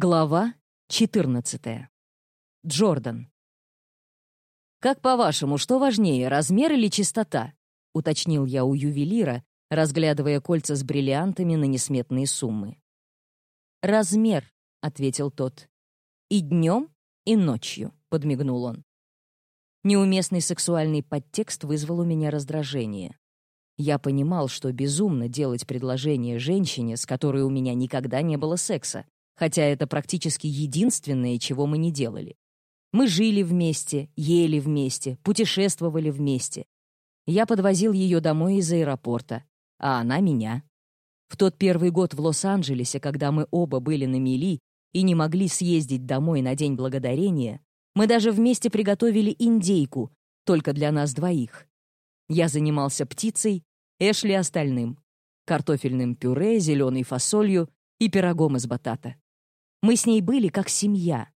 Глава 14. Джордан. «Как по-вашему, что важнее, размер или чистота?» — уточнил я у ювелира, разглядывая кольца с бриллиантами на несметные суммы. «Размер», — ответил тот. «И днем, и ночью», — подмигнул он. Неуместный сексуальный подтекст вызвал у меня раздражение. Я понимал, что безумно делать предложение женщине, с которой у меня никогда не было секса, хотя это практически единственное, чего мы не делали. Мы жили вместе, ели вместе, путешествовали вместе. Я подвозил ее домой из аэропорта, а она меня. В тот первый год в Лос-Анджелесе, когда мы оба были на мели и не могли съездить домой на День Благодарения, мы даже вместе приготовили индейку, только для нас двоих. Я занимался птицей, Эшли остальным. Картофельным пюре, зеленой фасолью и пирогом из батата. Мы с ней были как семья.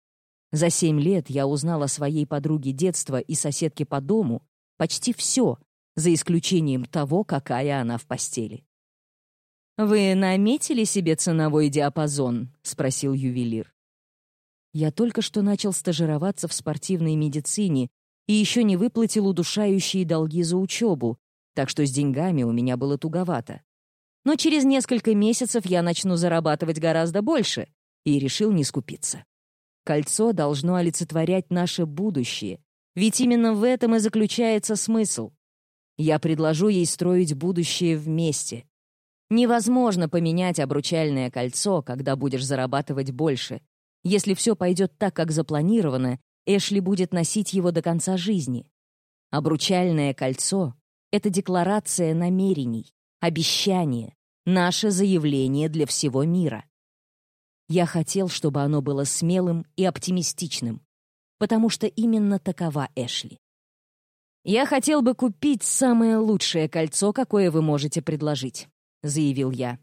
За семь лет я узнал о своей подруге детства и соседке по дому почти все, за исключением того, какая она в постели. «Вы наметили себе ценовой диапазон?» — спросил ювелир. Я только что начал стажироваться в спортивной медицине и еще не выплатил удушающие долги за учебу, так что с деньгами у меня было туговато. Но через несколько месяцев я начну зарабатывать гораздо больше, и решил не скупиться. Кольцо должно олицетворять наше будущее, ведь именно в этом и заключается смысл. Я предложу ей строить будущее вместе. Невозможно поменять обручальное кольцо, когда будешь зарабатывать больше. Если все пойдет так, как запланировано, Эшли будет носить его до конца жизни. Обручальное кольцо — это декларация намерений, обещание, наше заявление для всего мира. Я хотел, чтобы оно было смелым и оптимистичным, потому что именно такова Эшли. «Я хотел бы купить самое лучшее кольцо, какое вы можете предложить», — заявил я.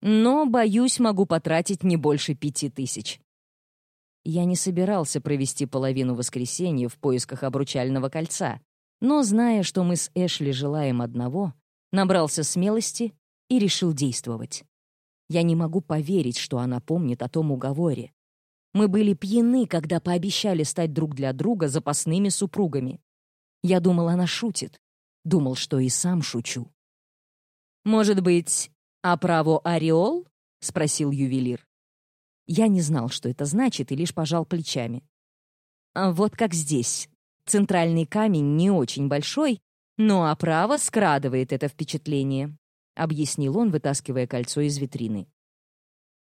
«Но, боюсь, могу потратить не больше пяти тысяч». Я не собирался провести половину воскресенья в поисках обручального кольца, но, зная, что мы с Эшли желаем одного, набрался смелости и решил действовать. Я не могу поверить, что она помнит о том уговоре. Мы были пьяны, когда пообещали стать друг для друга запасными супругами. Я думал, она шутит. Думал, что и сам шучу. «Может быть, а право ореол?» — спросил ювелир. Я не знал, что это значит, и лишь пожал плечами. А вот как здесь. Центральный камень не очень большой, но оправа скрадывает это впечатление объяснил он, вытаскивая кольцо из витрины.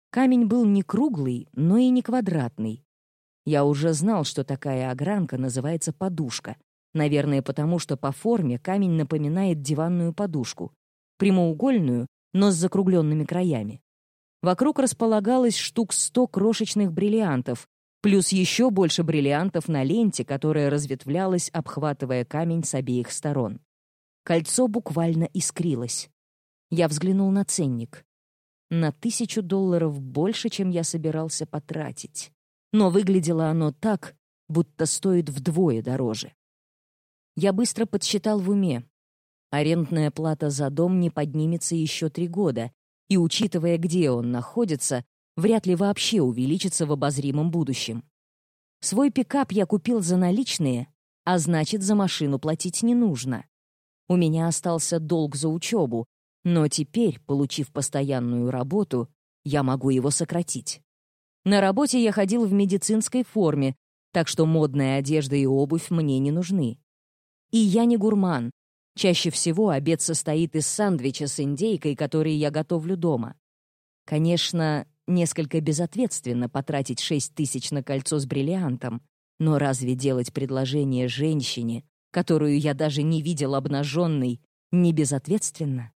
Камень был не круглый, но и не квадратный. Я уже знал, что такая огранка называется подушка. Наверное, потому что по форме камень напоминает диванную подушку. Прямоугольную, но с закругленными краями. Вокруг располагалось штук сто крошечных бриллиантов, плюс еще больше бриллиантов на ленте, которая разветвлялась, обхватывая камень с обеих сторон. Кольцо буквально искрилось. Я взглянул на ценник. На тысячу долларов больше, чем я собирался потратить. Но выглядело оно так, будто стоит вдвое дороже. Я быстро подсчитал в уме. Арендная плата за дом не поднимется еще три года, и, учитывая, где он находится, вряд ли вообще увеличится в обозримом будущем. Свой пикап я купил за наличные, а значит, за машину платить не нужно. У меня остался долг за учебу, но теперь, получив постоянную работу, я могу его сократить. На работе я ходил в медицинской форме, так что модная одежда и обувь мне не нужны. И я не гурман. Чаще всего обед состоит из сандвича с индейкой, который я готовлю дома. Конечно, несколько безответственно потратить шесть тысяч на кольцо с бриллиантом, но разве делать предложение женщине, которую я даже не видел обнаженной, не безответственно?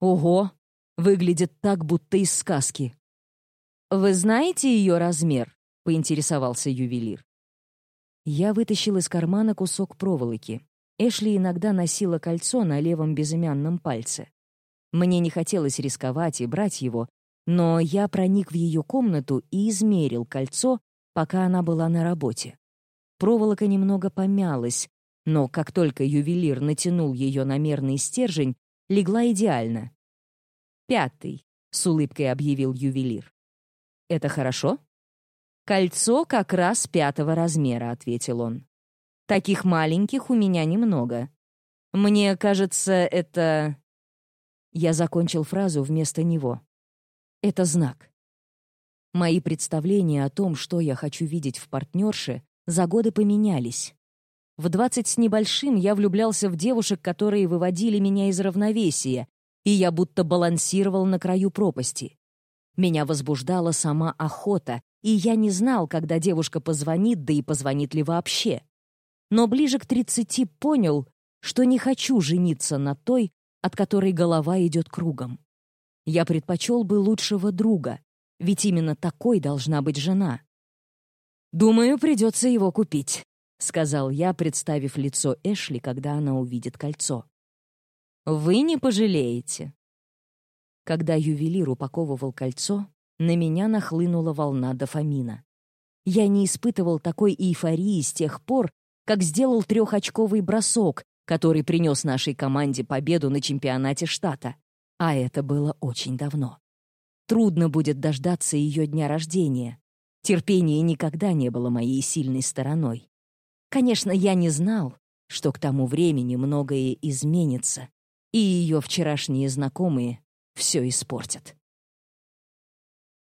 Ого, выглядит так, будто из сказки. «Вы знаете ее размер?» — поинтересовался ювелир. Я вытащил из кармана кусок проволоки. Эшли иногда носила кольцо на левом безымянном пальце. Мне не хотелось рисковать и брать его, но я проник в ее комнату и измерил кольцо, пока она была на работе. Проволока немного помялась, но как только ювелир натянул ее на мерный стержень, легла идеально. «Пятый», — с улыбкой объявил ювелир. Это хорошо?» «Кольцо как раз пятого размера», — ответил он. «Таких маленьких у меня немного. Мне кажется, это...» Я закончил фразу вместо него. «Это знак». Мои представления о том, что я хочу видеть в партнерше, за годы поменялись. В двадцать с небольшим я влюблялся в девушек, которые выводили меня из равновесия, и я будто балансировал на краю пропасти. Меня возбуждала сама охота, и я не знал, когда девушка позвонит, да и позвонит ли вообще. Но ближе к тридцати понял, что не хочу жениться на той, от которой голова идет кругом. Я предпочел бы лучшего друга, ведь именно такой должна быть жена. «Думаю, придется его купить», — сказал я, представив лицо Эшли, когда она увидит кольцо. «Вы не пожалеете». Когда ювелир упаковывал кольцо, на меня нахлынула волна дофамина. Я не испытывал такой эйфории с тех пор, как сделал трехочковый бросок, который принес нашей команде победу на чемпионате штата. А это было очень давно. Трудно будет дождаться ее дня рождения. Терпение никогда не было моей сильной стороной. Конечно, я не знал, что к тому времени многое изменится, и ее вчерашние знакомые все испортят.